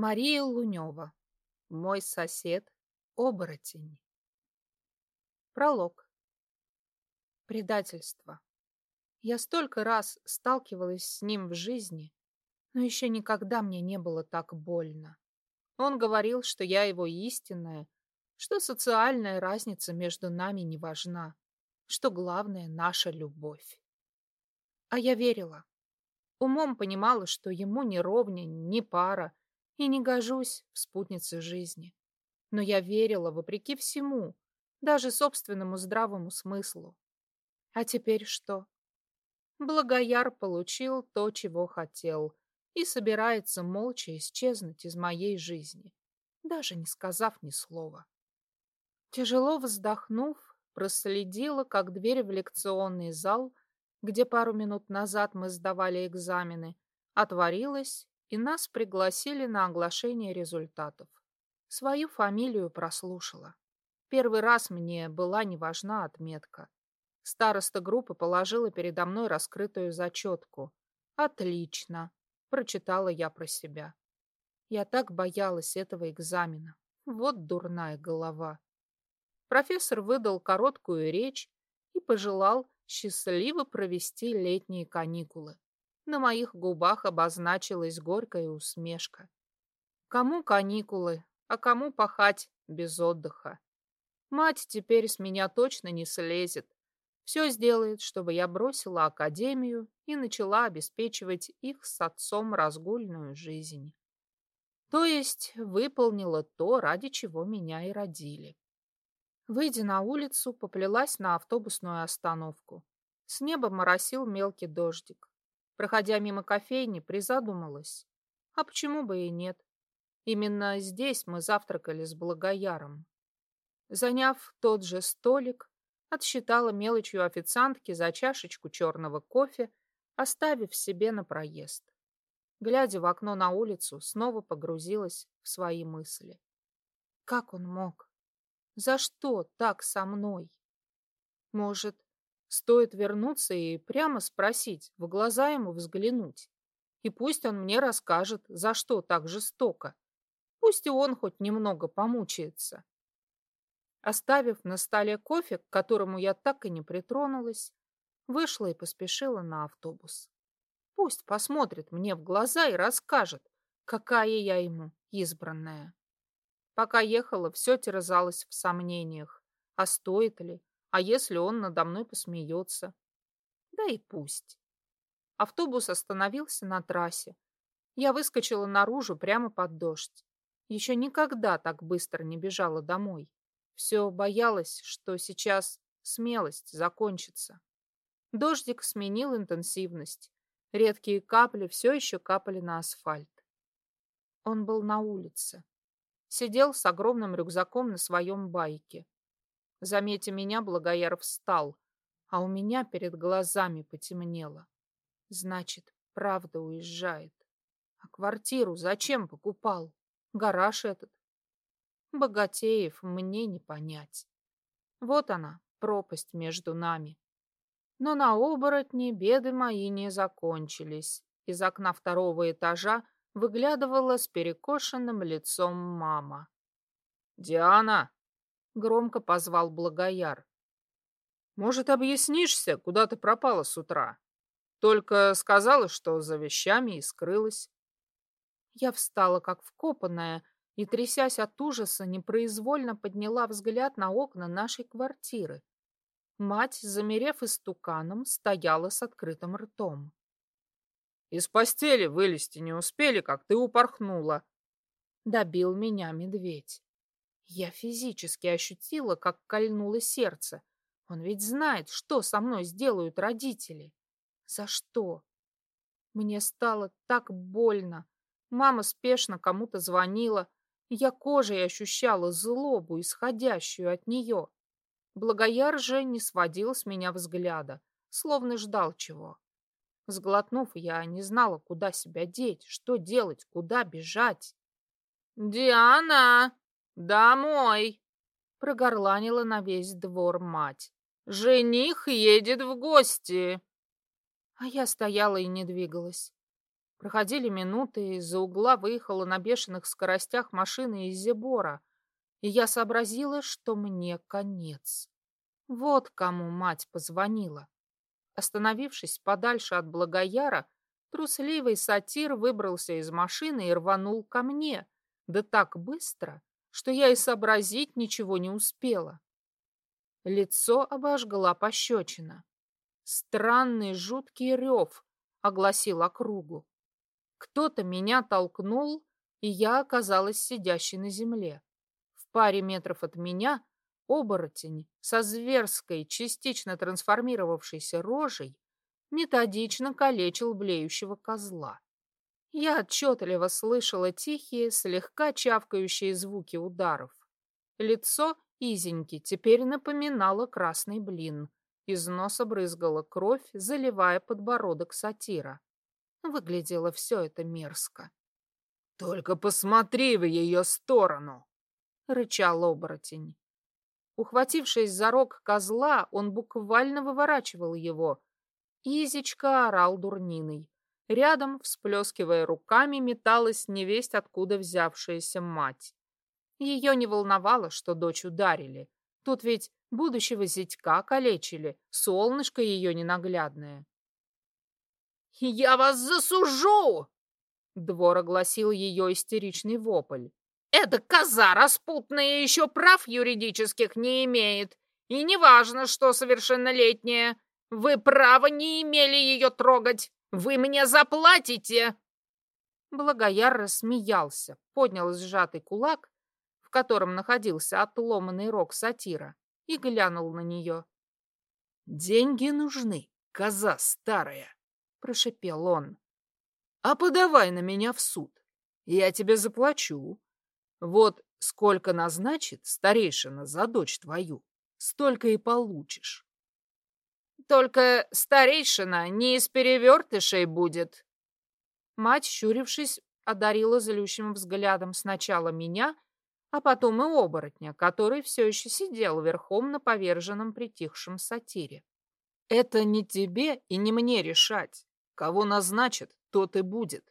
Мария Лунева. Мой сосед — оборотень. Пролог. Предательство. Я столько раз сталкивалась с ним в жизни, но еще никогда мне не было так больно. Он говорил, что я его истинная, что социальная разница между нами не важна, что главное — наша любовь. А я верила. Умом понимала, что ему ни ровня, ни пара, и не гожусь в спутнице жизни. Но я верила вопреки всему, даже собственному здравому смыслу. А теперь что? Благояр получил то, чего хотел, и собирается молча исчезнуть из моей жизни, даже не сказав ни слова. Тяжело вздохнув, проследила, как дверь в лекционный зал, где пару минут назад мы сдавали экзамены, отворилась, и нас пригласили на оглашение результатов. Свою фамилию прослушала. Первый раз мне была не важна отметка. Староста группы положила передо мной раскрытую зачетку. «Отлично!» — прочитала я про себя. Я так боялась этого экзамена. Вот дурная голова. Профессор выдал короткую речь и пожелал счастливо провести летние каникулы. На моих губах обозначилась горькая усмешка. Кому каникулы, а кому пахать без отдыха? Мать теперь с меня точно не слезет. Все сделает, чтобы я бросила академию и начала обеспечивать их с отцом разгульную жизнь. То есть выполнила то, ради чего меня и родили. Выйдя на улицу, поплелась на автобусную остановку. С неба моросил мелкий дождик. Проходя мимо кофейни, призадумалась. А почему бы и нет? Именно здесь мы завтракали с Благояром. Заняв тот же столик, отсчитала мелочью официантки за чашечку черного кофе, оставив себе на проезд. Глядя в окно на улицу, снова погрузилась в свои мысли. Как он мог? За что так со мной? Может, Стоит вернуться и прямо спросить, в глаза ему взглянуть. И пусть он мне расскажет, за что так жестоко. Пусть и он хоть немного помучается. Оставив на столе кофе, к которому я так и не притронулась, вышла и поспешила на автобус. Пусть посмотрит мне в глаза и расскажет, какая я ему избранная. Пока ехала, все терзалось в сомнениях, а стоит ли, а если он надо мной посмеется? Да и пусть. Автобус остановился на трассе. Я выскочила наружу прямо под дождь. Еще никогда так быстро не бежала домой. Все боялась, что сейчас смелость закончится. Дождик сменил интенсивность. Редкие капли все еще капали на асфальт. Он был на улице. Сидел с огромным рюкзаком на своем байке. Заметя меня, Благояр встал, а у меня перед глазами потемнело. Значит, правда уезжает. А квартиру зачем покупал? Гараж этот. Богатеев мне не понять. Вот она, пропасть между нами. Но на оборотне беды мои не закончились. Из окна второго этажа выглядывала с перекошенным лицом мама. «Диана!» Громко позвал Благояр. Может, объяснишься, куда ты пропала с утра? Только сказала, что за вещами и скрылась. Я встала, как вкопанная, и, трясясь от ужаса, непроизвольно подняла взгляд на окна нашей квартиры. Мать, замерев истуканом, стояла с открытым ртом. «Из постели вылезти не успели, как ты упорхнула», — добил меня медведь. Я физически ощутила, как кольнуло сердце. Он ведь знает, что со мной сделают родители. За что? Мне стало так больно. Мама спешно кому-то звонила. Я кожей ощущала злобу, исходящую от нее. Благояр же не сводил с меня взгляда, словно ждал чего. Сглотнув, я не знала, куда себя деть, что делать, куда бежать. «Диана!» «Домой!» — прогорланила на весь двор мать. «Жених едет в гости!» А я стояла и не двигалась. Проходили минуты, из-за угла выехала на бешеных скоростях машина из Зебора, и я сообразила, что мне конец. Вот кому мать позвонила. Остановившись подальше от Благояра, трусливый сатир выбрался из машины и рванул ко мне, да так быстро, что я и сообразить ничего не успела. Лицо обожгла пощечина. Странный жуткий рев огласил округу. Кто-то меня толкнул, и я оказалась сидящей на земле. В паре метров от меня оборотень со зверской, частично трансформировавшейся рожей методично калечил блеющего козла. Я отчетливо слышала тихие, слегка чавкающие звуки ударов. Лицо Изеньки теперь напоминало красный блин. Из носа брызгала кровь, заливая подбородок сатира. Выглядело все это мерзко. «Только посмотри в ее сторону!» — рычал оборотень. Ухватившись за рог козла, он буквально выворачивал его. Изечка орал дурниной. Рядом, всплескивая руками, металась невесть, откуда взявшаяся мать. Ее не волновало, что дочь ударили. Тут ведь будущего зятька калечили, солнышко ее ненаглядное. «Я вас засужу!» Двор огласил ее истеричный вопль. «Эта коза распутная еще прав юридических не имеет. И неважно, что совершеннолетняя. Вы права не имели ее трогать. Вы мне заплатите!» Благояр рассмеялся, поднял сжатый кулак, в котором находился отломанный рог сатира, и глянул на нее. «Деньги нужны, коза старая!» — прошепел он. «А подавай на меня в суд. Я тебе заплачу. Вот сколько назначит старейшина за дочь твою, столько и получишь». «Только старейшина не из перевертышей будет». Мать, щурившись, одарила злющим взглядом сначала меня, а потом и оборотня, который все еще сидел верхом на поверженном притихшем сатире. «Это не тебе и не мне решать. Кого назначат, тот и будет.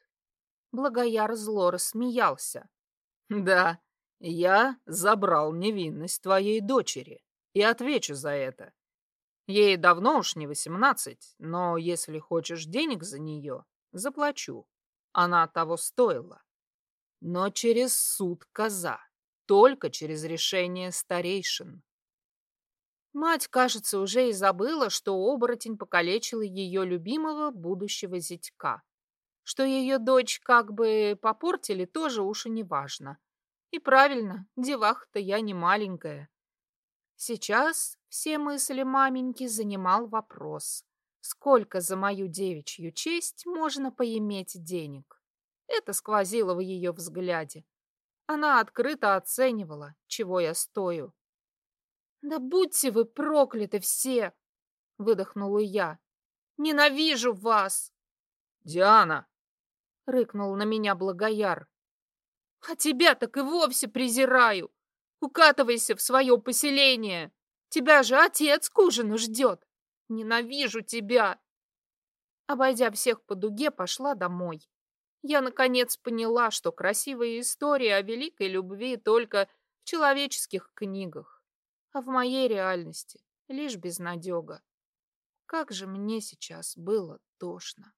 Благояр зло рассмеялся. Да, я забрал невинность твоей дочери и отвечу за это. Ей давно уж не восемнадцать, но если хочешь денег за нее, заплачу. Она того стоила. Но через суд коза, только через решение старейшин. Мать, кажется, уже и забыла, что оборотень покалечил ее любимого будущего зятька. Что ее дочь как бы попортили, тоже уж и не важно. И правильно, девах-то я не маленькая. Сейчас все мысли маменьки занимал вопрос, сколько за мою девичью честь можно поиметь денег. Это сквозило в ее взгляде. Она открыто оценивала, чего я стою. «Да будьте вы прокляты все!» — выдохнула я. «Ненавижу вас!» «Диана!» — рыкнул на меня Благояр. «А тебя так и вовсе презираю! Укатывайся в свое поселение! Тебя же отец к ужину ждет! Ненавижу тебя!» Обойдя всех по дуге, пошла домой. Я, наконец, поняла, что красивая история о великой любви только в человеческих книгах а в моей реальности лишь безнадега. Как же мне сейчас было тошно.